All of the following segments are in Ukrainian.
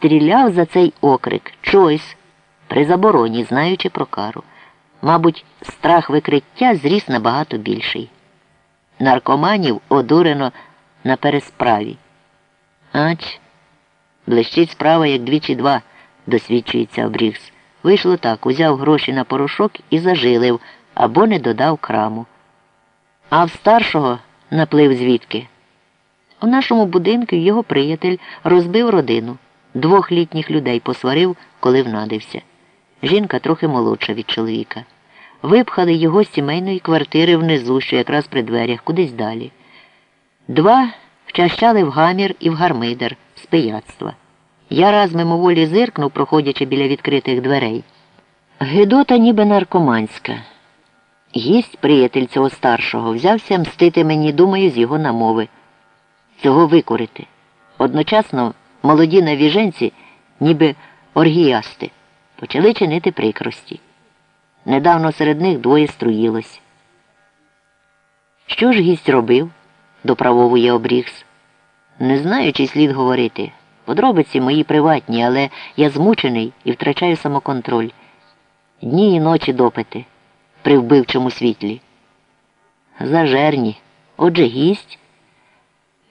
стріляв за цей окрик Чойс при забороні, знаючи про кару. Мабуть, страх викриття зріс набагато більший. Наркоманів одурено на пересправі. Ач, блищить справа, як двічі два, досвідчується Обрігс. Вийшло так, узяв гроші на порошок і зажилив або не додав краму. А в старшого наплив звідки. У нашому будинку його приятель розбив родину. Двох літніх людей посварив, коли внадився. Жінка трохи молодша від чоловіка. Випхали його з сімейної квартири внизу, що якраз при дверях, кудись далі. Два вчащали в гамір і в гармидер з пияцтва. Я раз мимоволі зиркнув, проходячи біля відкритих дверей. Гидота ніби наркоманська. Гість приятель цього старшого взявся мстити мені, думаю, з його намови. Цього викурити. Одночасно молоді навіженці, ніби оргіясти, почали чинити прикрості. Недавно серед них двоє струїлось. Що ж гість робив? доправовує обрігс. Не знаю, чи слід говорити. Подробиці мої приватні, але я змучений і втрачаю самоконтроль. Дні і ночі допити при вбивчому світлі. Зажерні. Отже, гість.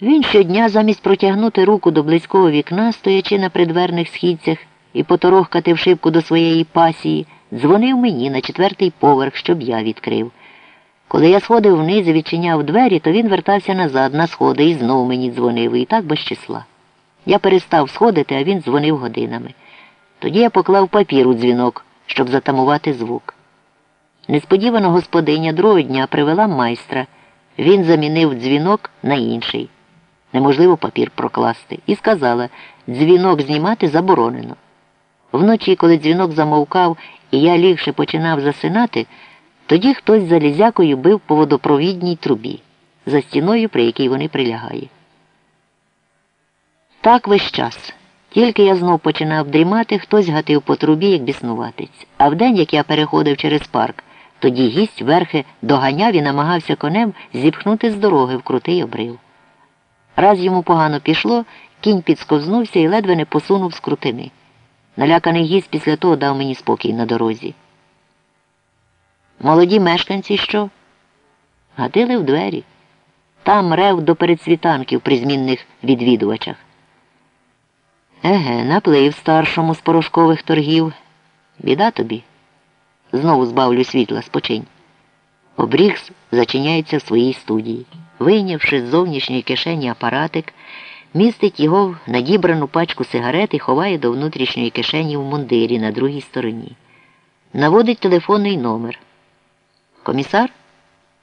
Він щодня замість протягнути руку до близького вікна, стоячи на придверних східцях і поторохкати в шибку до своєї пасії, дзвонив мені на четвертий поверх, щоб я відкрив. Коли я сходив вниз і відчиняв двері, то він вертався назад на сходи і знов мені дзвонив, і так без числа. Я перестав сходити, а він дзвонив годинами. Тоді я поклав папір у дзвінок, щоб затамувати звук. Несподівано господиня другого дня привела майстра. Він замінив дзвінок на інший. Неможливо папір прокласти. І сказала, дзвінок знімати заборонено. Вночі, коли дзвінок замовкав і я лігше починав засинати, тоді хтось залізякою бив по водопровідній трубі, за стіною, при якій вони прилягають. Так весь час. Тільки я знов починав дрімати, хтось гатив по трубі, як біснуватець. А вдень, як я переходив через парк, тоді гість верхи доганяв і намагався конем зіпхнути з дороги в крутий обрив. Раз йому погано пішло, кінь підсковзнувся і ледве не посунув з крутини. Наляканий гість після того дав мені спокій на дорозі. Молоді мешканці що? Гатили в двері. Там рев до передсвітанків при змінних відвідувачах. Еге, наплив старшому з порошкових торгів. Біда тобі. Знову збавлю світла, спочинь. Обрігс зачиняється в своїй студії. Вийнявши з зовнішньої кишені апаратик, містить його в надібрану пачку сигарет і ховає до внутрішньої кишені в мундирі на другій стороні. Наводить телефонний номер. Комісар?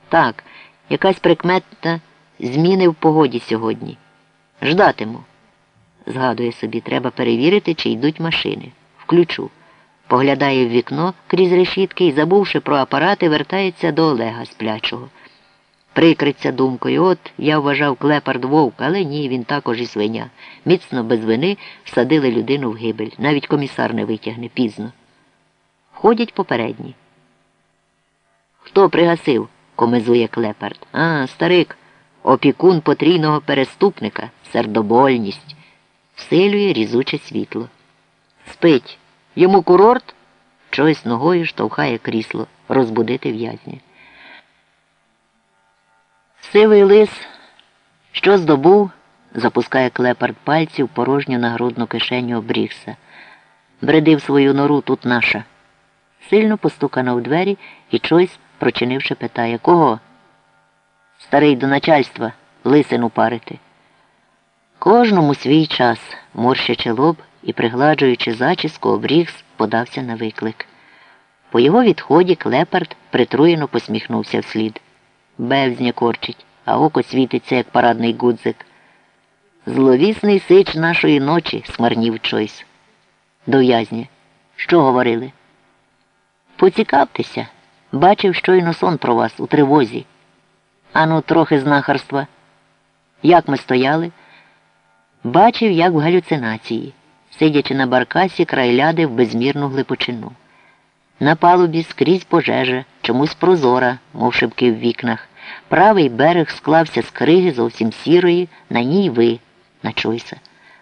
Так, якась прикметна зміни в погоді сьогодні. Ждатиму. Згадує собі, треба перевірити, чи йдуть машини. Включу. Поглядає в вікно крізь решітки і, забувши про апарати, вертається до Олега сплячого. Прикриться думкою, от я вважав клепард вовк, але ні, він також і свиня. Міцно без вини всадили людину в гибель. Навіть комісар не витягне пізно. Входять попередні. Хто пригасив? комизує клепард. А, старик, опікун потрійного переступника, сердобольність, всилює різуче світло. Спить. Йому курорт чогось ногою штовхає крісло, розбудити в'язня. Сивий лис, що здобув, запускає клепард пальців порожню нагрудну кишеню обрігся. Бредив свою нору тут наша. Сильно постукано в двері і чойсь, прочинивши, питає Кого? Старий до начальства лисину парити. Кожному свій час, морщачи лоб і, пригладжуючи зачіску, обрігс, подався на виклик. По його відході клепард притруєно посміхнувся вслід. Бевзня корчить, а око світиться, як парадний гудзик. Зловісний сич нашої ночі, смарнів Чойс. До в'язня. Що говорили? Поцікавтеся. Бачив щойно сон про вас у тривозі. Ану, трохи знахарства. Як ми стояли? Бачив, як в галюцинації, сидячи на баркасі край ляди в безмірну глибочину. На палубі скрізь пожежа, чомусь прозора, мов шибки в вікнах. Правий берег склався з криги зовсім сірої, на ній ви, на Чойса.